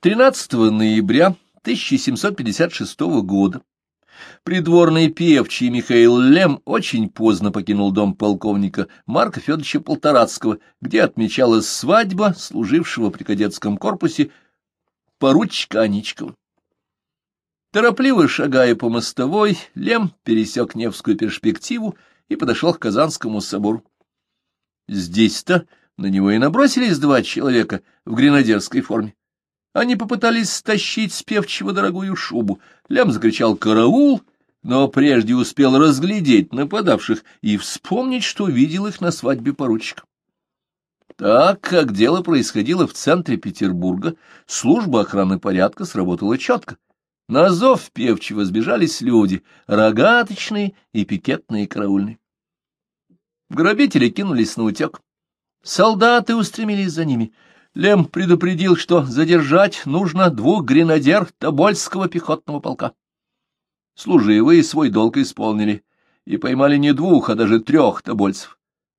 13 ноября 1756 года придворный певчий Михаил Лем очень поздно покинул дом полковника Марка Федоровича Полторацкого, где отмечалась свадьба служившего при кадетском корпусе поручика Аничкова. Торопливо шагая по мостовой, Лем пересек Невскую перспективу и подошел к Казанскому собору. Здесь-то на него и набросились два человека в гренадерской форме. Они попытались стащить с певчего дорогую шубу. Лем закричал «Караул!», но прежде успел разглядеть нападавших и вспомнить, что видел их на свадьбе поручика. Так как дело происходило в центре Петербурга, служба охраны порядка сработала четко. На зов певчего сбежались люди, рогаточные и пикетные караульные. Грабители кинулись на утек. Солдаты устремились за ними. Лем предупредил, что задержать нужно двух гренадер Тобольского пехотного полка. Служивые свой долг исполнили и поймали не двух, а даже трех тобольцев.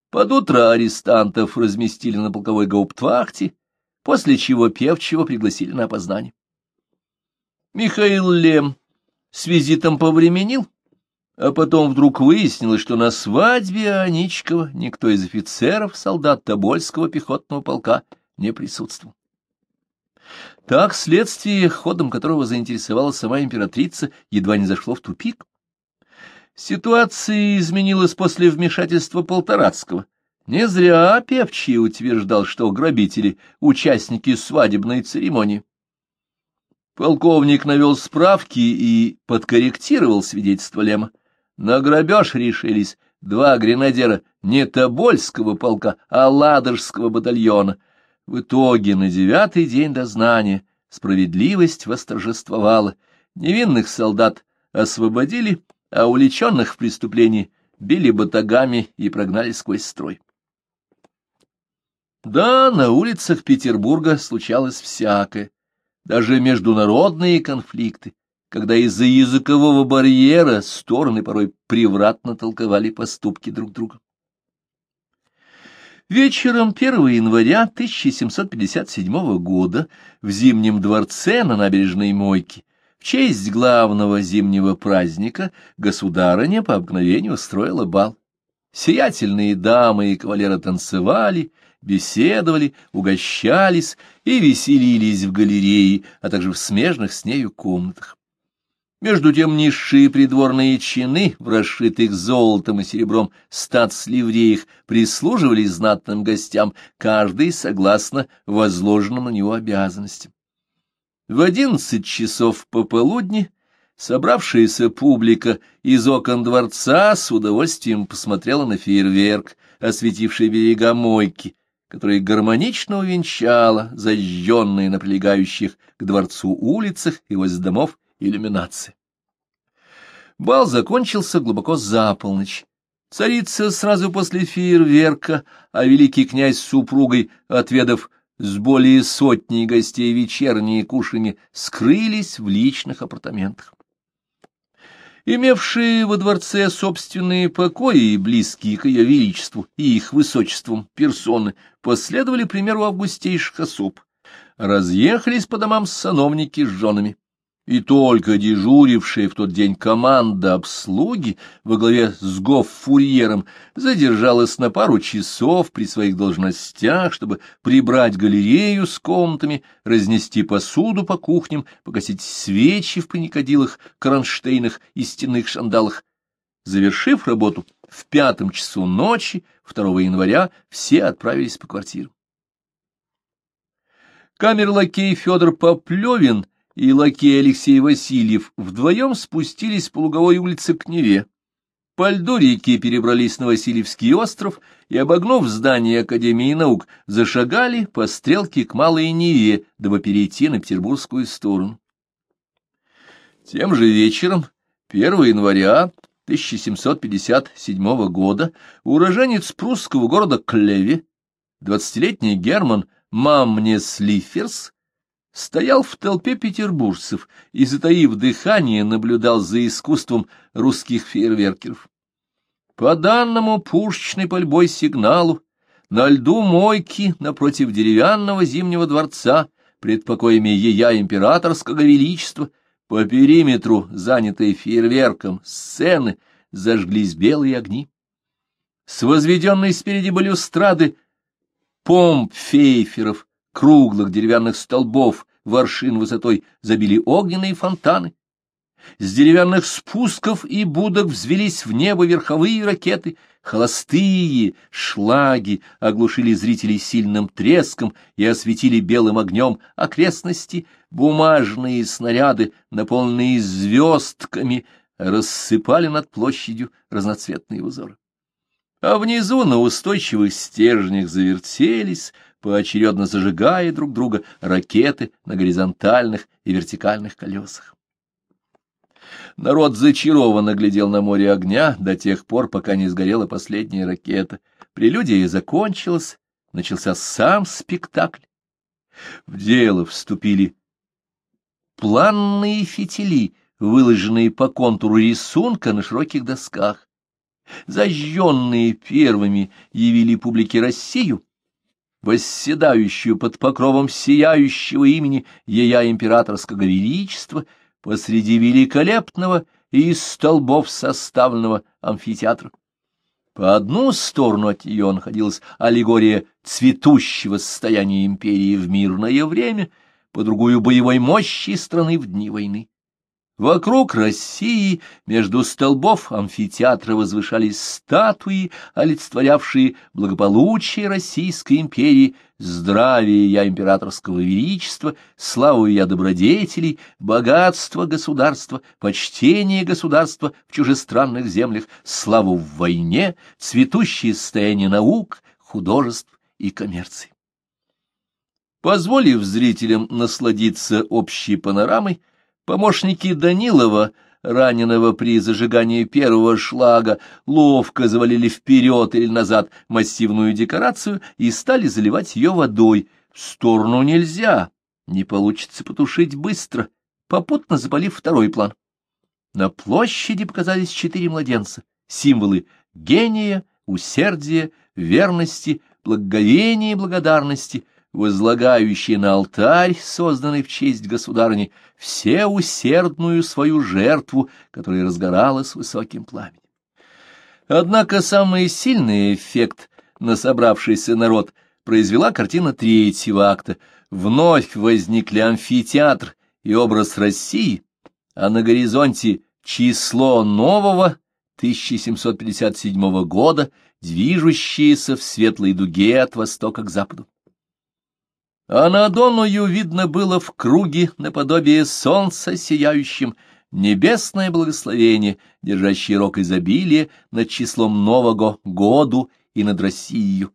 Под утро арестантов разместили на полковой гауптвахте, после чего певчего пригласили на опознание. Михаил Лем с визитом повременил, а потом вдруг выяснилось, что на свадьбе Аничкова никто из офицеров, солдат Тобольского пехотного полка не присутствовал. Так следствие, ходом которого заинтересовалась сама императрица, едва не зашло в тупик. Ситуация изменилась после вмешательства Полторацкого. Не зря Певчий утверждал, что грабители — участники свадебной церемонии. Полковник навел справки и подкорректировал свидетельство Лема. На грабеж решились два гренадера не Тобольского полка, а Ладожского батальона. В итоге на девятый день дознания справедливость восторжествовала. Невинных солдат освободили, а уличенных в преступлении били батагами и прогнали сквозь строй. Да, на улицах Петербурга случалось всякое даже международные конфликты, когда из-за языкового барьера стороны порой превратно толковали поступки друг друга. Вечером 1 января 1757 года в Зимнем дворце на набережной Мойке в честь главного зимнего праздника государыня по обыкновению устроила бал. Сиятельные дамы и кавалеры танцевали, беседовали, угощались и веселились в галерее, а также в смежных с нею комнатах. Между тем низшие придворные чины, в расшитых золотом и серебром статсливреях, прислуживали знатным гостям, каждый согласно возложенным на него обязанностям. В одиннадцать часов пополудни собравшаяся публика из окон дворца с удовольствием посмотрела на фейерверк, осветивший берега мойки, которая гармонично увенчала зажженные на прилегающих к дворцу улицах и возле домов иллюминации. Бал закончился глубоко за полночь. Царица сразу после фейерверка, а великий князь с супругой, отведав с более сотни гостей вечерние кушанья, скрылись в личных апартаментах. Имевшие во дворце собственные покои, близкие к ее величеству и их высочествам персоны, последовали примеру августейших особ. Разъехались по домам сановники с женами. И только дежурившая в тот день команда обслуги во главе с гоф-фурьером задержалась на пару часов при своих должностях, чтобы прибрать галерею с комнатами, разнести посуду по кухням, погасить свечи в паникодилах, кронштейнах и стенных шандалах. Завершив работу в пятом часу ночи, 2 января, все отправились по квартирам. Камер-лакей Федор Поплевин — и лакей Алексей Васильев вдвоем спустились по луговой улице к Неве. По льду реки перебрались на Васильевский остров и, обогнув здание Академии наук, зашагали по стрелке к Малой Неве, дабы перейти на петербургскую сторону. Тем же вечером, 1 января 1757 года, уроженец прусского города Клеве, двадцатилетний Герман Мамнес Лиферс, стоял в толпе петербуржцев и, затаив дыхание, наблюдал за искусством русских фейерверкеров. По данному пушечной пальбой сигналу на льду мойки напротив деревянного зимнего дворца пред покоями ея императорского величества, по периметру, занятой фейерверком, сцены зажглись белые огни. С возведенной спереди балюстрады помп фейферов, круглых деревянных столбов, воршин высотой, забили огненные фонтаны. С деревянных спусков и будок взвелись в небо верховые ракеты, холостые шлаги оглушили зрителей сильным треском и осветили белым огнем окрестности, бумажные снаряды, наполненные звездками, рассыпали над площадью разноцветные узоры. А внизу на устойчивых стержнях завертелись, поочередно зажигая друг друга ракеты на горизонтальных и вертикальных колесах. Народ зачарованно глядел на море огня до тех пор, пока не сгорела последняя ракета. Прелюдия закончилась, начался сам спектакль. В дело вступили планные фитили, выложенные по контуру рисунка на широких досках. Зажженные первыми явили публике Россию, восседающую под покровом сияющего имени Ея Императорского Величества — посреди великолепного и из столбов составленного амфитеатра. По одну сторону от нее находилась аллегория цветущего состояния империи в мирное время, по другую — боевой мощи страны в дни войны. Вокруг России между столбов амфитеатра возвышались статуи, олицетворявшие благополучие Российской империи, здравие я императорского величества, славу я добродетелей, богатство государства, почтение государства в чужестранных землях, славу в войне, цветущее состояние наук, художеств и коммерции. Позволив зрителям насладиться общей панорамой, Помощники Данилова, раненого при зажигании первого шлага, ловко завалили вперед или назад массивную декорацию и стали заливать ее водой. В сторону нельзя, не получится потушить быстро, попутно запалив второй план. На площади показались четыре младенца, символы гения, усердия, верности, благоговения и благодарности — возлагающие на алтарь, созданный в честь государыни, все усердную свою жертву, которая разгоралась высоким пламенем. Однако самый сильный эффект на собравшийся народ произвела картина третьего акта. Вновь возникли амфитеатр и образ России, а на горизонте число нового 1757 года, движущееся в светлой дуге от востока к западу а на Донную видно было в круге наподобие солнца сияющим небесное благословение, держащее рок изобилия над числом нового году и над Россией.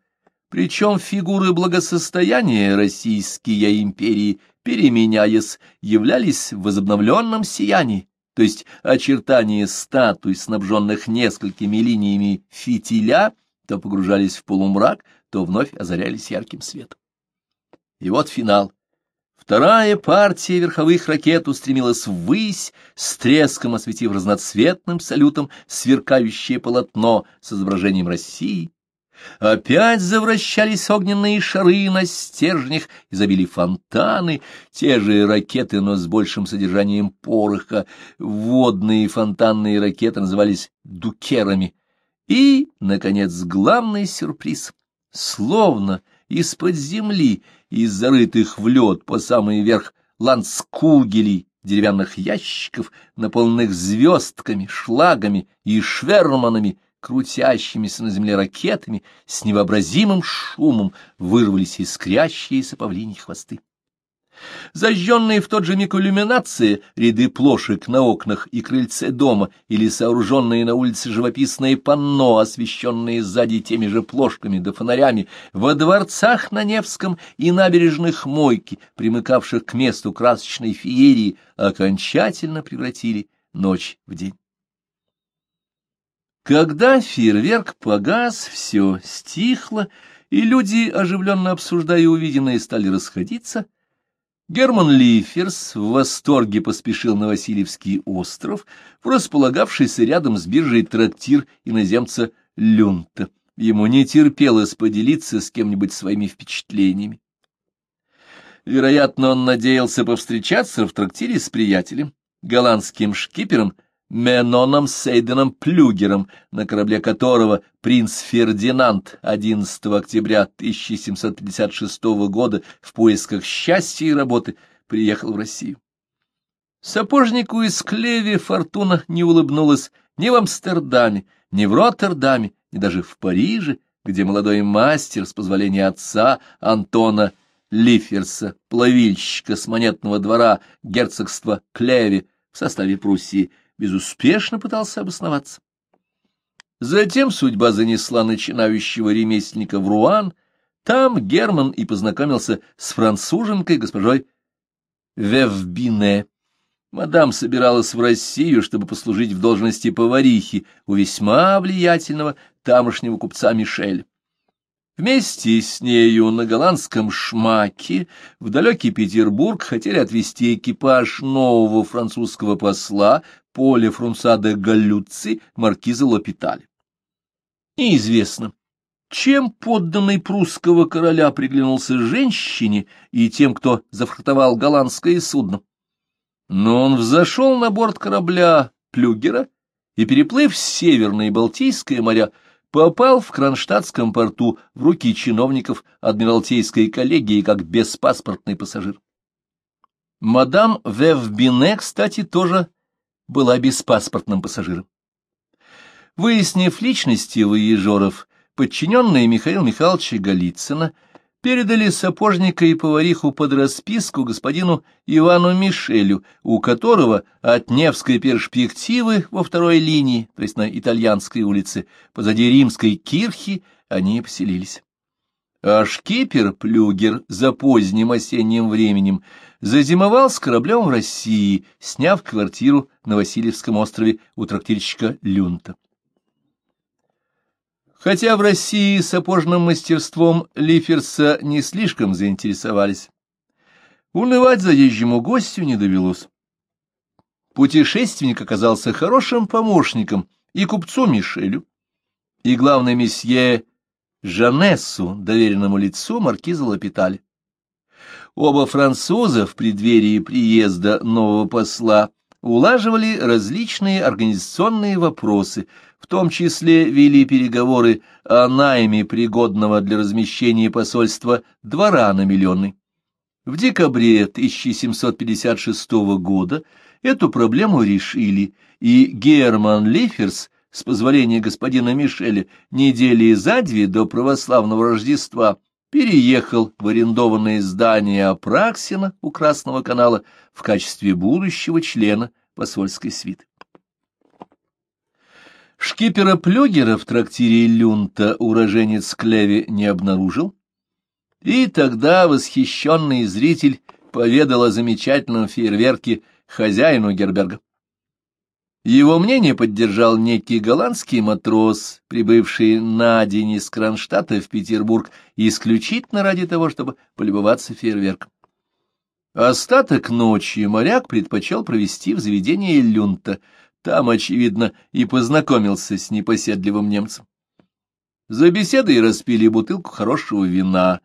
Причем фигуры благосостояния Российские империи, переменяясь, являлись в возобновленном сиянии, то есть очертания статуй, снабженных несколькими линиями фитиля, то погружались в полумрак, то вновь озарялись ярким светом. И вот финал. Вторая партия верховых ракет устремилась ввысь, с треском осветив разноцветным салютом сверкающее полотно с изображением России. Опять завращались огненные шары на стержнях и забили фонтаны, те же ракеты, но с большим содержанием пороха. Водные фонтанные ракеты назывались дукерами. И, наконец, главный сюрприз. Словно из-под земли, из зарытых в лед по самый верх ланскугелей, деревянных ящиков, наполненных звездками, шлагами и шверманами, крутящимися на земле ракетами, с невообразимым шумом вырвались искрящиеся павлиньи хвосты. Зажженные в тот же миг иллюминации ряды плошек на окнах и крыльце дома или сооруженные на улице живописные панно, освещенные сзади теми же плошками да фонарями, во дворцах на Невском и набережных Мойки, примыкавших к месту красочной феерии, окончательно превратили ночь в день. Когда фейерверк погас, все стихло, и люди, оживленно обсуждая увиденное, стали расходиться — Герман Лиферс в восторге поспешил на Васильевский остров, в располагавшийся рядом с биржей трактир иноземца Люнта. Ему не терпелось поделиться с кем-нибудь своими впечатлениями. Вероятно, он надеялся повстречаться в трактире с приятелем, голландским шкипером Меноном Сейденом Плюгером, на корабле которого принц Фердинанд 11 октября 1756 года в поисках счастья и работы приехал в Россию. Сапожнику из Клеви фортуна не улыбнулась ни в Амстердаме, ни в Роттердаме, ни даже в Париже, где молодой мастер, с позволения отца Антона Лиферса, плавильщика с монетного двора герцогства Клеви в составе Пруссии, безуспешно пытался обосноваться. Затем судьба занесла начинающего ремесленника в Руан, там Герман и познакомился с француженкой госпожой Вевбине. Мадам собиралась в Россию, чтобы послужить в должности поварихи у весьма влиятельного тамошнего купца Мишеля. Вместе с нею на голландском шмаке в далекий Петербург хотели отвезти экипаж нового французского посла Поля Фрунсада Галлюци маркиза Лопиталь. Неизвестно, чем подданный прусского короля приглянулся женщине и тем, кто зафрахтовал голландское судно. Но он взошел на борт корабля Плюгера и, переплыв Северное и Балтийское моря, попал в Кронштадтском порту в руки чиновников Адмиралтейской коллегии как беспаспортный пассажир. Мадам Вевбине, кстати, тоже была беспаспортным пассажиром. Выяснив личности воежоров, подчиненные Михаила Михайловича Голицына передали сапожника и повариху под расписку господину Ивану Мишелю, у которого от Невской перспективы во второй линии, то есть на Итальянской улице, позади римской кирхи, они поселились. А шкипер Плюгер за поздним осенним временем зазимовал с кораблем в России, сняв квартиру на Васильевском острове у трактирщика Люнта. Хотя в России сапожным мастерством Лиферса не слишком заинтересовались, унывать заезжему гостю не довелось. Путешественник оказался хорошим помощником и купцу Мишелю, и, главное, месье Жанессу, доверенному лицу маркиза Лапиталь. Оба француза в преддверии приезда нового посла улаживали различные организационные вопросы, в том числе вели переговоры о найме пригодного для размещения посольства двора на Миллионный. В декабре 1756 года эту проблему решили, и Герман Лиферс, с позволения господина Мишеля, недели за две до православного Рождества переехал в арендованное здание Апраксина у Красного канала в качестве будущего члена посольской свиты. Шкипера Плюгера в трактире Люнта уроженец Клеви не обнаружил, и тогда восхищенный зритель поведал о замечательном фейерверке хозяину Герберга. Его мнение поддержал некий голландский матрос, прибывший на день из Кронштадта в Петербург исключительно ради того, чтобы полюбоваться фейерверком. Остаток ночи моряк предпочел провести в заведении Люнта. Там, очевидно, и познакомился с непоседливым немцем. За беседой распили бутылку хорошего вина.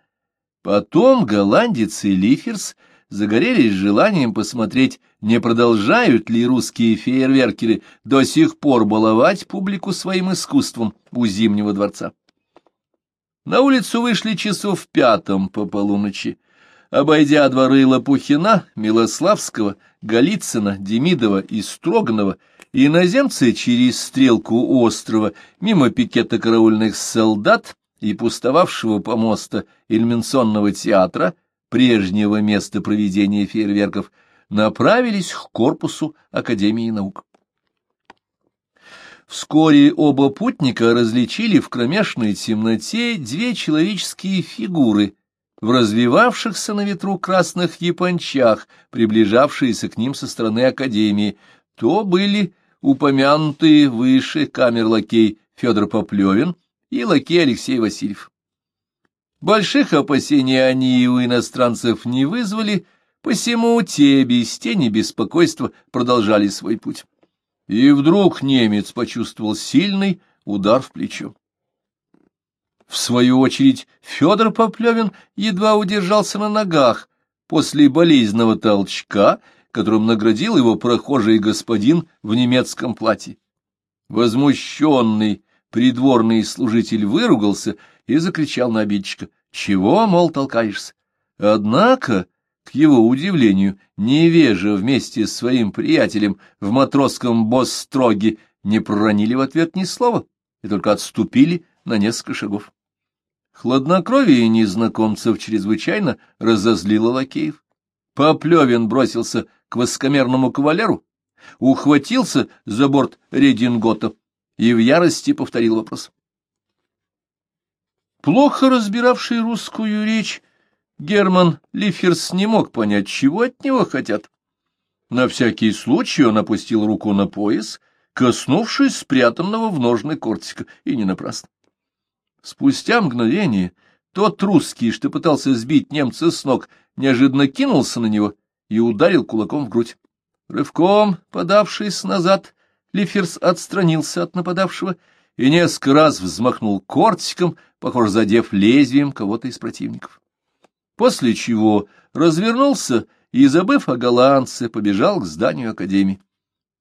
Потом голландец и Лиферс — загорелись желанием посмотреть, не продолжают ли русские фейерверкеры до сих пор баловать публику своим искусством у Зимнего дворца. На улицу вышли часов в пятом по полуночи. Обойдя дворы Лопухина, Милославского, Голицына, Демидова и Строганова, иноземцы через стрелку острова, мимо пикета караульных солдат и пустовавшего помоста иллюминационного театра, прежнего места проведения фейерверков, направились к корпусу Академии наук. Вскоре оба путника различили в кромешной темноте две человеческие фигуры в развивавшихся на ветру красных япончах, приближавшиеся к ним со стороны Академии. То были упомянутые выше камер-лакей Федор Поплевин и лакей Алексей Васильев. Больших опасений они у иностранцев не вызвали, посему те без тени беспокойства продолжали свой путь. И вдруг немец почувствовал сильный удар в плечо. В свою очередь Федор Поплевин едва удержался на ногах, после болезненного толчка, которым наградил его прохожий господин в немецком платье. Возмущенный придворный служитель выругался и закричал на обидчика. «Чего, мол, толкаешься?» Однако, к его удивлению, невежа вместе с своим приятелем в матросском босстроге не проронили в ответ ни слова и только отступили на несколько шагов. Хладнокровие незнакомцев чрезвычайно разозлило лакеев. Поплевин бросился к воскомерному кавалеру, ухватился за борт редингота и в ярости повторил вопрос. Плохо разбиравший русскую речь, Герман Лиферс не мог понять, чего от него хотят. На всякий случай он опустил руку на пояс, коснувшись спрятанного в ножны кортика, и не напрасно. Спустя мгновение тот русский, что пытался сбить немца с ног, неожиданно кинулся на него и ударил кулаком в грудь. Рывком, подавшись назад, Лиферс отстранился от нападавшего и несколько раз взмахнул кортиком, похоже, задев лезвием кого-то из противников. После чего развернулся и, забыв о голландце, побежал к зданию Академии.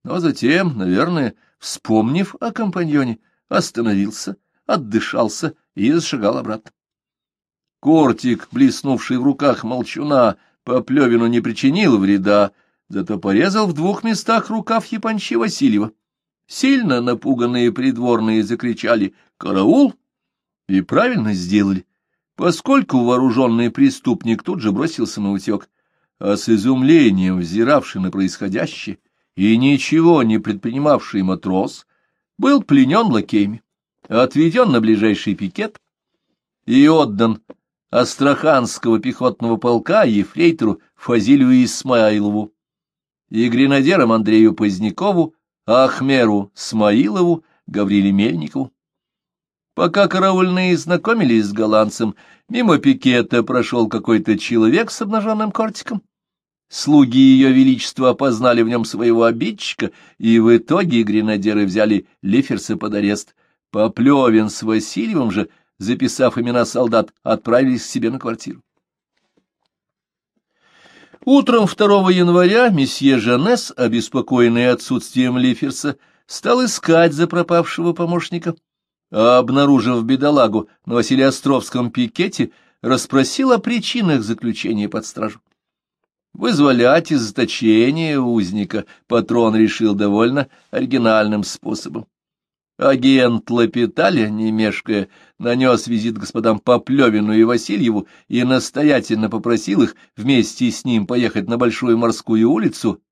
Но затем, наверное, вспомнив о компаньоне, остановился отдышался и зашагал обратно. Кортик, блеснувший в руках молчуна, по плевину не причинил вреда, зато порезал в двух местах рукав Япончи Васильева. Сильно напуганные придворные закричали «Караул!» и правильно сделали, поскольку вооруженный преступник тут же бросился на утек, а с изумлением взиравший на происходящее и ничего не предпринимавший матрос был пленен лакеями отведен на ближайший пикет и отдан Астраханского пехотного полка ефрейтору Фазилию Исмаилову и гренадерам Андрею Позднякову, Ахмеру Смаилову, Гавриле Мельникову. Пока караульные знакомились с голландцем, мимо пикета прошел какой-то человек с обнаженным кортиком. Слуги ее величества опознали в нем своего обидчика, и в итоге гренадеры взяли Лиферса под арест, Поплевин с Васильевым же, записав имена солдат, отправились к себе на квартиру. Утром 2 января месье Жанес, обеспокоенный отсутствием Лиферса, стал искать за пропавшего помощника, а, обнаружив бедолагу на Василиостровском пикете, расспросил о причинах заключения под стражу. Вызволять из заточения узника патрон решил довольно оригинальным способом. Агент Лапиталя, не мешкая, нанес визит господам Поплевину и Васильеву и настоятельно попросил их вместе с ним поехать на Большую морскую улицу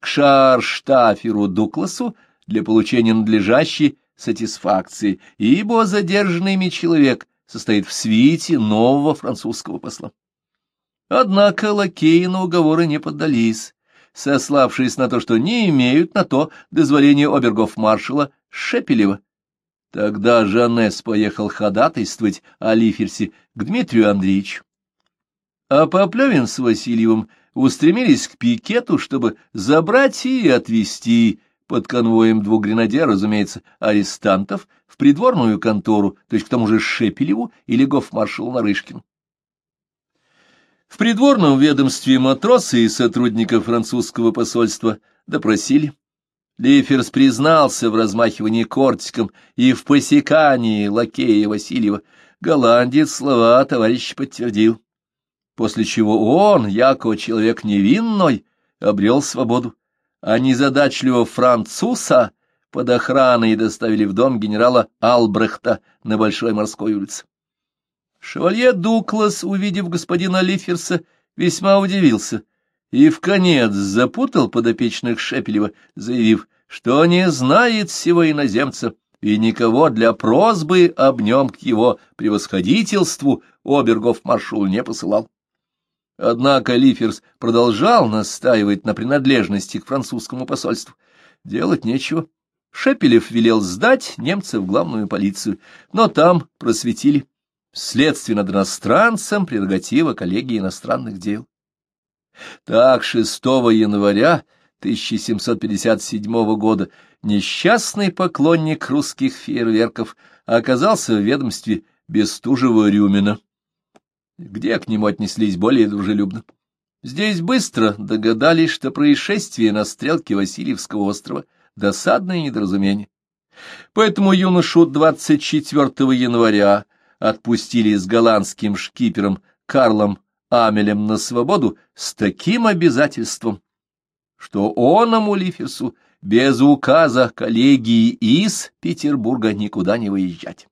к Шарштаферу Дукласу для получения надлежащей сатисфакции, ибо задержанный ими человек состоит в свите нового французского посла. Однако лакеи на уговоры не поддались, сославшись на то, что не имеют на то дозволения обергов-маршала Шепелева. Тогда Жанес поехал ходатайствовать о Лиферсе к Дмитрию Андреевичу. А Поплевин с Васильевым устремились к пикету, чтобы забрать и отвезти под конвоем двух гренадер, разумеется, арестантов, в придворную контору, то есть к тому же Шепелеву или гофмаршалу Нарышкину. В придворном ведомстве матросы и сотрудников французского посольства допросили. Лиферс признался в размахивании кортиком и в посекании лакея Васильева. Голландец слова товарища подтвердил. После чего он, якобы человек невинной, обрел свободу, а незадачливого француза под охраной доставили в дом генерала Албрехта на Большой морской улице. Шевалье Дуклас, увидев господина Лиферса, весьма удивился — и в конец запутал подопечных Шепелева, заявив, что не знает всего иноземца и никого для просьбы об нем к его превосходительству Обергов маршал не посылал. Однако Лиферс продолжал настаивать на принадлежности к французскому посольству. Делать нечего. Шепелев велел сдать немцев в главную полицию, но там просветили. Следствие над иностранцем прерогатива коллегии иностранных дел. Так, 6 января 1757 года несчастный поклонник русских фейерверков оказался в ведомстве Бестужева-Рюмина. где к нему отнеслись более дружелюбно. Здесь быстро догадались, что происшествие на стрелке Васильевского острова — досадное недоразумение. Поэтому юношу 24 января отпустили с голландским шкипером Карлом Амелем на свободу с таким обязательством, что он, Амулиферсу, без указа коллегии из Петербурга никуда не выезжать.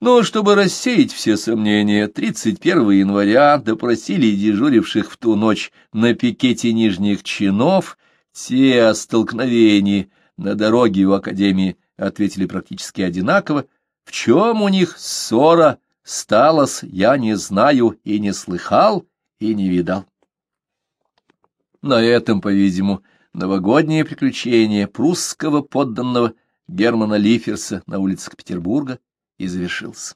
Но чтобы рассеять все сомнения, 31 января допросили дежуривших в ту ночь на пикете нижних чинов, те о столкновении на дороге у Академии ответили практически одинаково, в чем у них ссора сталась, я не знаю и не слыхал, и не видал. На этом, по-видимому, новогоднее приключение прусского подданного Германа Лиферса на улицах Петербурга и завершился.